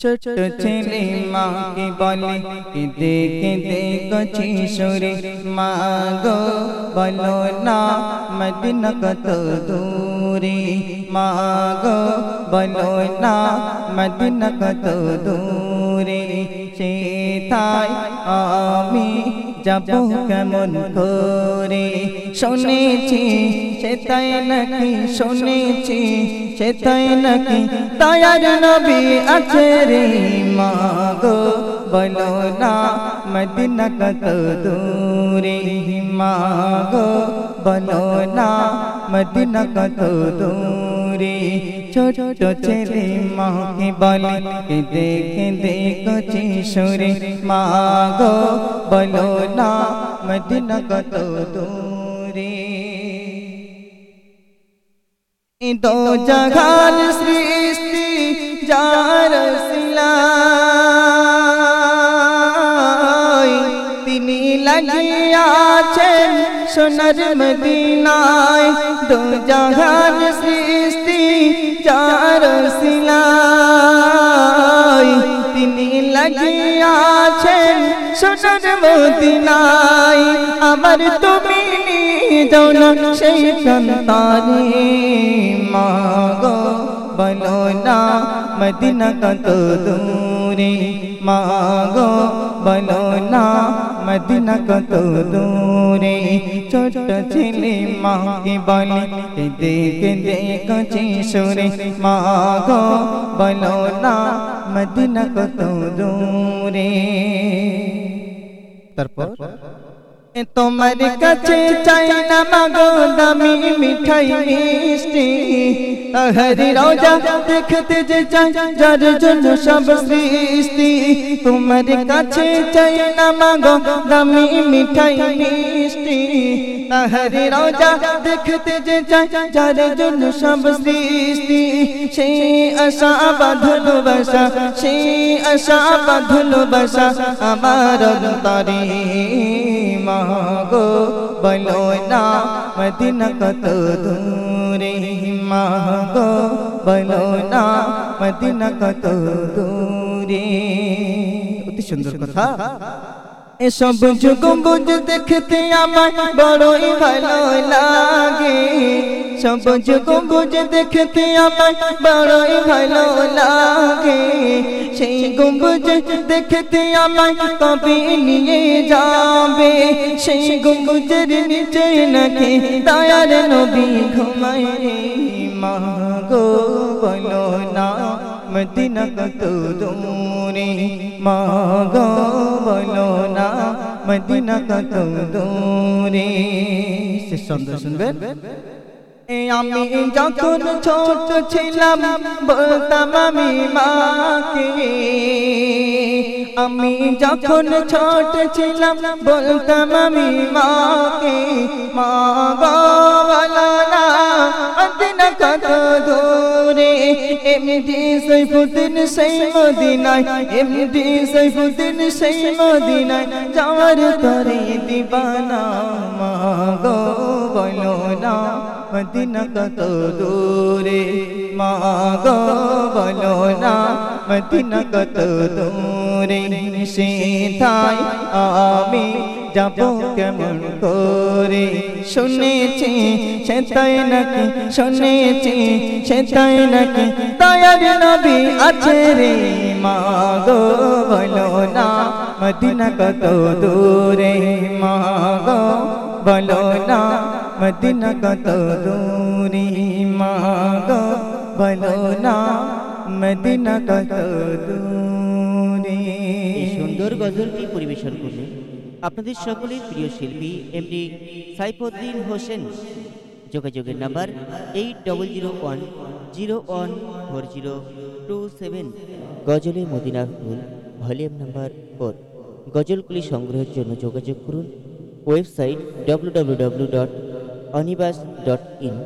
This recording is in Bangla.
ছোট ছেলে মাকে বলে কেঁদে কেঁদে গছি সুরে মা গো বলো না মদিনা কত দূরে মা গো বলো না মদিনা কত দূরে সে তাই আমি যাব কেমন করে শুনেছি সে তাই নাকি শুনেছি সে তাই নাকি তায়ার নবী আছে রে মা গো বলো না মদিনা কত দূরে মা গো বলো না মদিনা কত দূরে ছোট ছেলে মাকে বলে কেঁদে কেঁদে কচি মা গো, বলো না মদিনা কত দূরে। দো জগান সৃষ্টি যার তিনি লাগিয়াছেন সোনার মদিনায়। দো জগান সোনার মদিনাই আমার তুমি না সেই সন্তানি মাগো। বলো না মদিনা কত দূরে মাগো বলো না মদিনা কত দূরে ছোট ছেলে মাকে বলে কেঁদে কচি সুরে মাগো বলো না মদিনা কত দূরে তারপর? তোমার কাছে চাই না মাগো দামি মিঠাই মিষ্টি হরি রোজা দেখতে যে চাই যার জন্য সব সৃষ্টি তোমার কাছে চাই না মাগো দামি মিঠাই মিষ্টি হরি রোজা দেখতে যে চাই যার জন্য সব সৃষ্টি সেই আশা বাঁধল বসা সেই আশা বাঁধল বসা আমার অন্তরে মাগো বলো না মদিনা কত দূরে মাগো বলো না মদিনা কত দূরে অতি সুন্দর কথা এসব গম্বুজ দেখতে আমার বড়ই ভালো লাগে সবুজ গম্বুজ দেখতে আমার বড়ই ভালো লাগে। সেই গম্বুজ দেখতে আমার কবে নিয়ে যাবে? সেই গম্বুজের নিচে নাকি দয়ার নবী ঘুমায় মা গো, বলো না, মদিনা কত দূরে? মা গো, বলো না, মদিনা কত দূরে? সে সুন্দর শুনবেন আমি যখন ছোট ছিলাম, বলতাম আমি মাকে। আমি যখন ছোট ছিলাম, বলতাম আমি মাকে। মা বলো না মদিনা কত দূরে, এমডি সৈফুদ্দিন সেই মদিনায়, এমডি সৈফুদ্দিন সেই মদিনায়, যাওয়ার তরে দিবানা মা গো। বলো না মদিনা কত দূরে। মা গো বলো না মদিনা কত দূরে। সেথায় আমি যাব কেমন করে? শুনেছি সেটাই নাকি, শুনেছি সেটাই নাকি তায়ার নবী আছে রে। মা গো বলো না মদিনা কত দূরে। মা গো বলো না মদিনা কত দূরে মা গো বলো না মদিনা কত সুন্দর গজলটি পরিবেশন করলেন আপনাদের সকলের প্রিয় শিল্পী এমডি সাইফুদ্দিন হোসেন। যোগাযোগের number eight double zero one zero one four zero two seven Ghazale Madina full, volume number four. গজলগুলি সংগ্রহের জন্য যোগাযোগ করুন। Website W W W dot অনিবাস dot in